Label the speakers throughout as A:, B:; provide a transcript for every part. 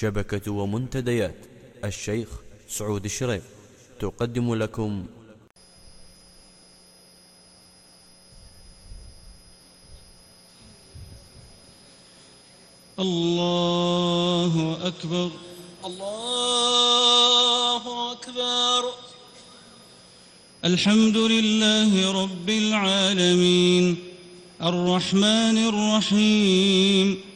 A: شبكة ومنتديات. الشيخ سعود الشريف. تقدم لكم.
B: الله أكبر.
C: الله أكبر.
B: الحمد لله رب العالمين. الرحمن الرحيم.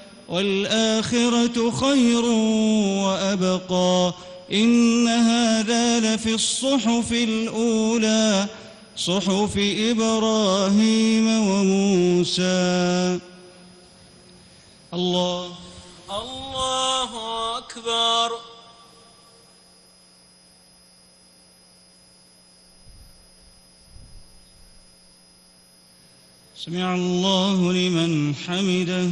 B: والآخرة خير وأبقى. إن هذا لفي الصحف الأولى صحف إبراهيم وموسى. الله.
C: الله أكبر.
B: سمع الله لمن حمده.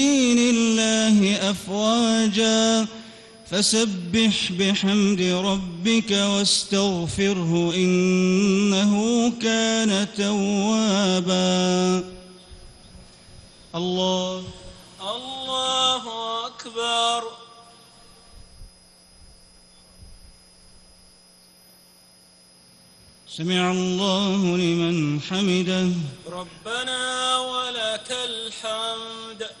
B: أفواجا فسبح بحمد ربك واستغفره إنه كان توابا. الله
C: الله أكبر.
B: سمع الله لمن حمده.
C: ربنا ولك الحمد.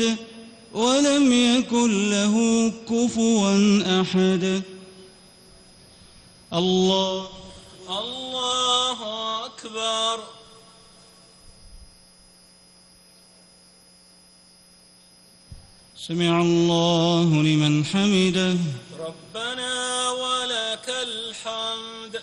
B: يولد ولم يكن له كفوا أحد. الله
C: الله أكبر.
B: سمع الله لمن حمده.
C: ربنا ولك الحمد.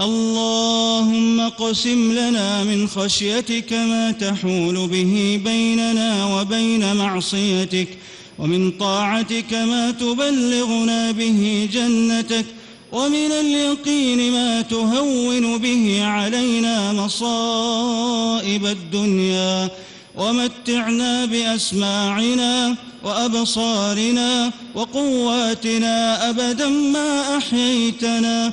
B: اللهم قسم لنا من خشيتك ما تحول به بيننا وبين معصيتك ومن طاعتك ما تبلغنا به جنتك ومن اليقين ما تهون به علينا مصائب الدنيا ومتعنا بأسماعنا وأبصارنا وقواتنا أبدا ما أحييتنا.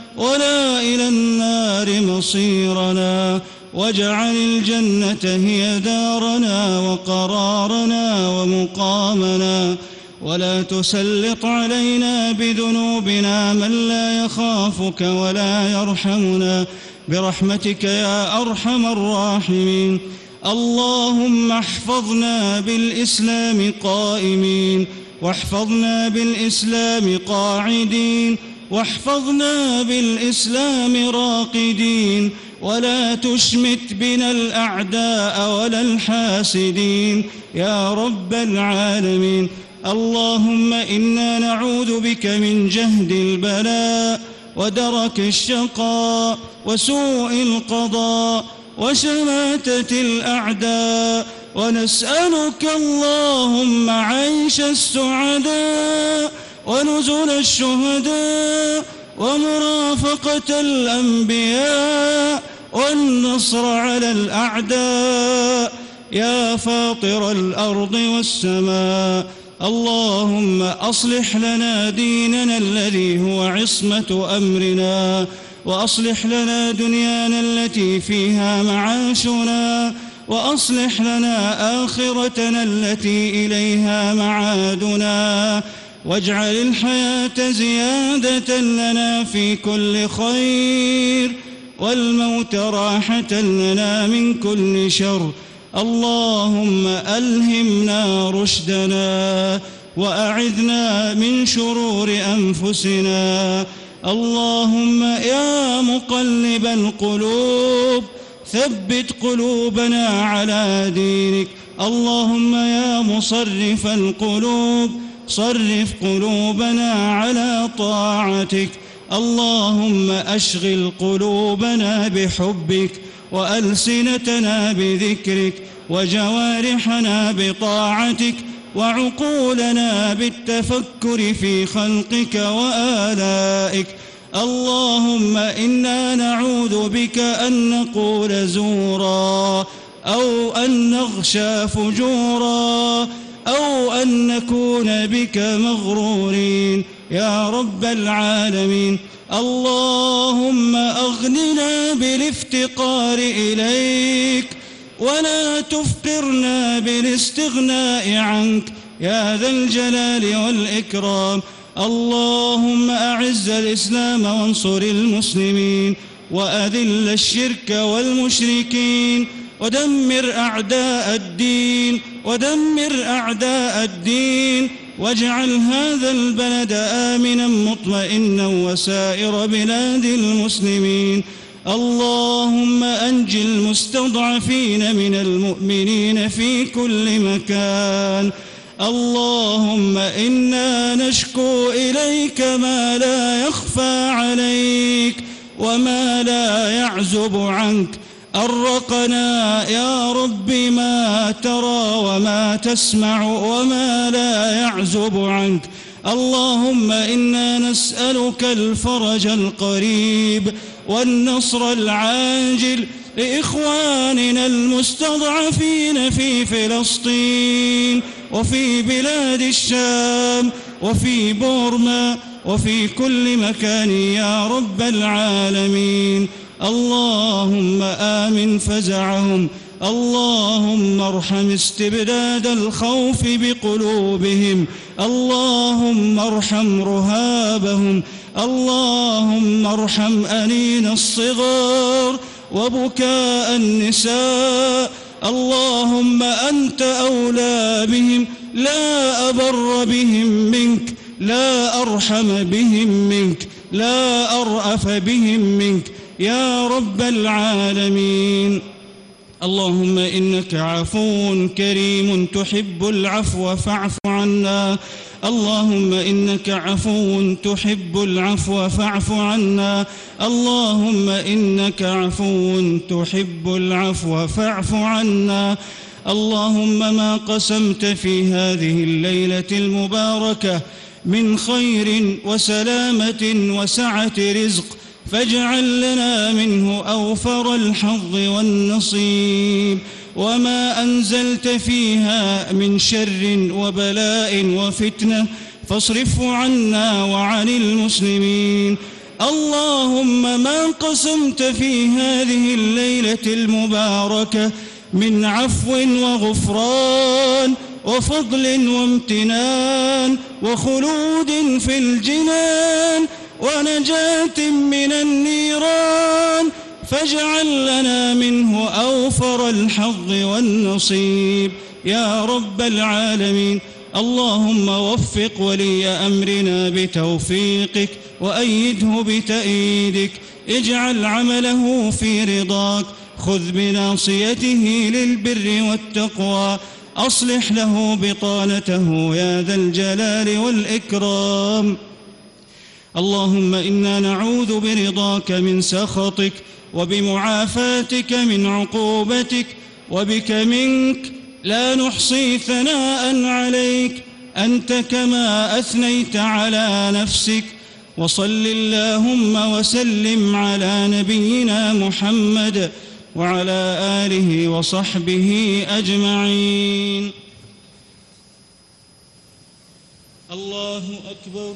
B: ولا إلى النار مصيرنا. واجعل الجنة هي دارنا وقرارنا ومقامنا. ولا تسلط علينا بذنوبنا من لا يخافك ولا يرحمنا. برحمتك يا أرحم الراحمين. اللهم احفظنا بالإسلام قائمين. واحفظنا بالإسلام قاعدين. واحفظنا بالإسلام راقدين ولا تشمت بنا الأعداء ولا الحاسدين. يا رب العالمين اللهم إنا نعوذ بك من جهد البلاء ودرك الشقاء وسوء القضاء وشماتة الأعداء. ونسألك اللهم عيش السعداء ونزل الشهداء ومرافقة الأنبياء والنصر على الأعداء. يا فاطر الأرض والسماء اللهم أصلح لنا ديننا الذي هو عصمة أمرنا وأصلح لنا دنيانا التي فيها معاشنا وأصلح لنا آخرتنا التي إليها معادنا. واجعل الحياة زيادة لنا في كل خير والموت راحة لنا من كل شر. اللهم ألهمنا رشدنا وأعذنا من شرور أنفسنا. اللهم يا مقلب القلوب ثبت قلوبنا على دينك. اللهم يا مصرف القلوب صرف قلوبنا على طاعتك. اللهم أشغل قلوبنا بحبك وألسنتنا بذكرك وجوارحنا بطاعتك وعقولنا بالتفكر في خلقك وآلائك. اللهم إنا نعوذ بك أن نقول زورا أو أن نغشى فجورا أو أن نكون بك مغرورين. يا رب العالمين. اللهم أغننا بالافتقار إليك ولا تفقرنا بالاستغناء عنك. يا ذا الجلال والإكرام. اللهم أعز الإسلام وانصر المسلمين. وأذل الشرك والمشركين. ودمر أعداء الدين ودمر أعداء الدين واجعل هذا البلد آمنا مطمئنا وسائر بلاد المسلمين. اللهم أنج المستضعفين من المؤمنين في كل مكان. اللهم إنا نشكو إليك ما لا يخفى عليك وما لا يعزب عنك. أرقنا يا رب ما ترى وما تسمع وما لا يعزب عنك. اللهم إنا نسألك الفرج القريب والنصر العاجل لإخواننا المستضعفين في فلسطين وفي بلاد الشام وفي بورما وفي كل مكان يا رب العالمين. اللهم آمن فزعهم. اللهم ارحم استبداد الخوف بقلوبهم. اللهم ارحم رهابهم. اللهم ارحم أنين الصغار وبكاء النساء. اللهم أنت أولى بهم. لا أبر بهم منك. لا أرحم بهم منك. لا أرأف بهم منك. يا رب العالمين. اللهم إنك عفو كريم تحب العفو فاعف عنا. اللهم إنك عفو تحب العفو فاعف عنا. اللهم إنك عفو تحب العفو فاعف عنا. اللهم ما قسمت في هذه الليلة المباركة من خير وسلامة وسعة رزق فاجعل لنا منه أوفر الحظ والنصيب وما أنزلت فيها من شر وبلاء وفتنة فاصرفه عنا وعن المسلمين اللهم ما قسمت في هذه الليلة المباركة من عفو وغفران وفضل وامتنان وخلود في الجنان ونجاة من النيران فاجعل لنا منه أوفر الحظ والنصيب. يا رب العالمين اللهم وفق ولي أمرنا بتوفيقك وأيده بتأييدك. اجعل عمله في رضاك. خذ بناصيته للبر والتقوى. أصلح له بطانته يا ذا الجلال والإكرام. اللهم إنا نعوذ برضاك من سخطك وبمعافاتك من عقوبتك وبك منك لا نحصي ثناء عليك أنت كما أثنيت على نفسك وصل اللهم وسلم على نبينا محمد وعلى آله وصحبه أجمعين. الله أكبر.